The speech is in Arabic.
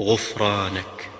غفرانك